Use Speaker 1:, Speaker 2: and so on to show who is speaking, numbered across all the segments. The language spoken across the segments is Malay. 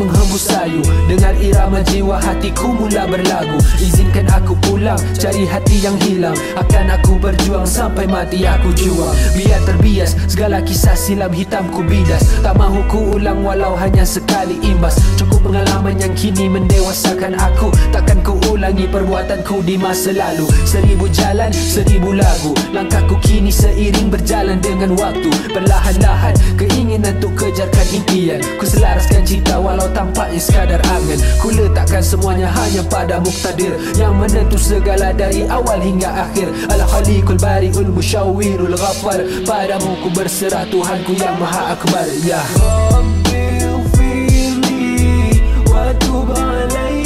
Speaker 1: menghembus sayu Dengar irama jiwa hatiku mula berlagu. Izinkan aku pulang cari hati yang hilang. Akan aku berjuang sampai mati aku juang. Biar terbias segala kisah silam hitamku bidas. Tak mahu ku ulang walau hanya sekali imbas. Cukup pengalaman yang kini mendewasakan aku. Takkan ku ulangi perbuatanku di masa lalu. Seribu jalan, seribu lagu. Langkahku kini seiring berjalan dengan waktu. Perlahan-lahan keinginan untuk ajarkan impian. Ku selaraskan cita walau tampaknya sekadar angin. Ku letakkan semuanya hanya pada muktadir Yang menentu segala dari awal hingga akhir. Al-Halikul Bari'ul Mushawirul Ghafar Padamu ku berserah Tuhanku yang Maha Akbar. Ya.
Speaker 2: Rabbil
Speaker 1: Fili Watub Alayhi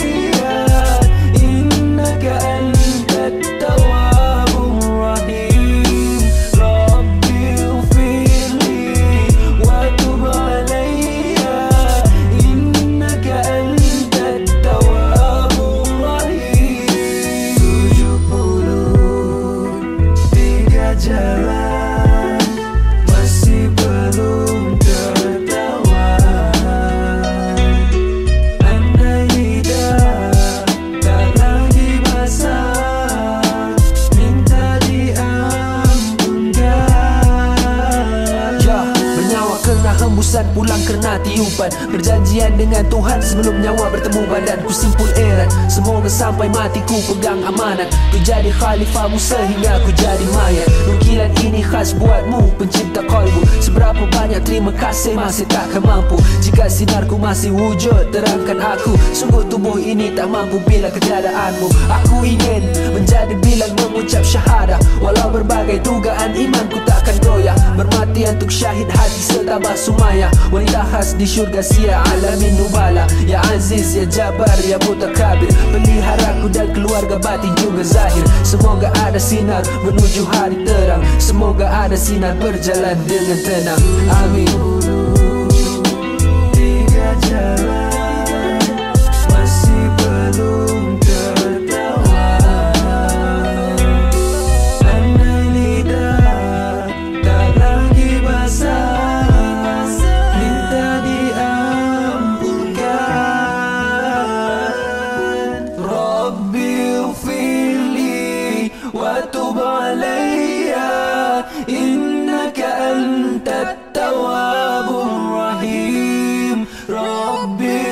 Speaker 1: hembusan pulang kerana tiupan Perjanjian dengan Tuhan sebelum nyawa bertemu badan. Ku simpul erat, semoga sampai mati ku pegang amanat. Ku jadi khalifahmu sehingga ku jadi mayat. Nukilan ini khas buatmu, pencipta kolbu. Seberapa banyak terima kasih masih takkan mampu. Jika sinarku masih wujud, terangkan aku. Sungguh tubuh ini tak mampu bila ketiadaanmu Aku ingin menjadi bilang mengucap syahadah. Walau berbagai dugaan imanku takkan goyah Bermati untuk syahid hati setabah sumaya. Wanita khas di syurga sia alamin nubala. Ya Aziz, Ya Jabar, Ya Mutakabir Peliharaku dan keluarga batin juga zahir. Semoga ada sinar menuju hari terang. Semoga ada sinar berjalan dengan tenang. Amin
Speaker 2: علي إنك أنت التواب الرحيم. ربي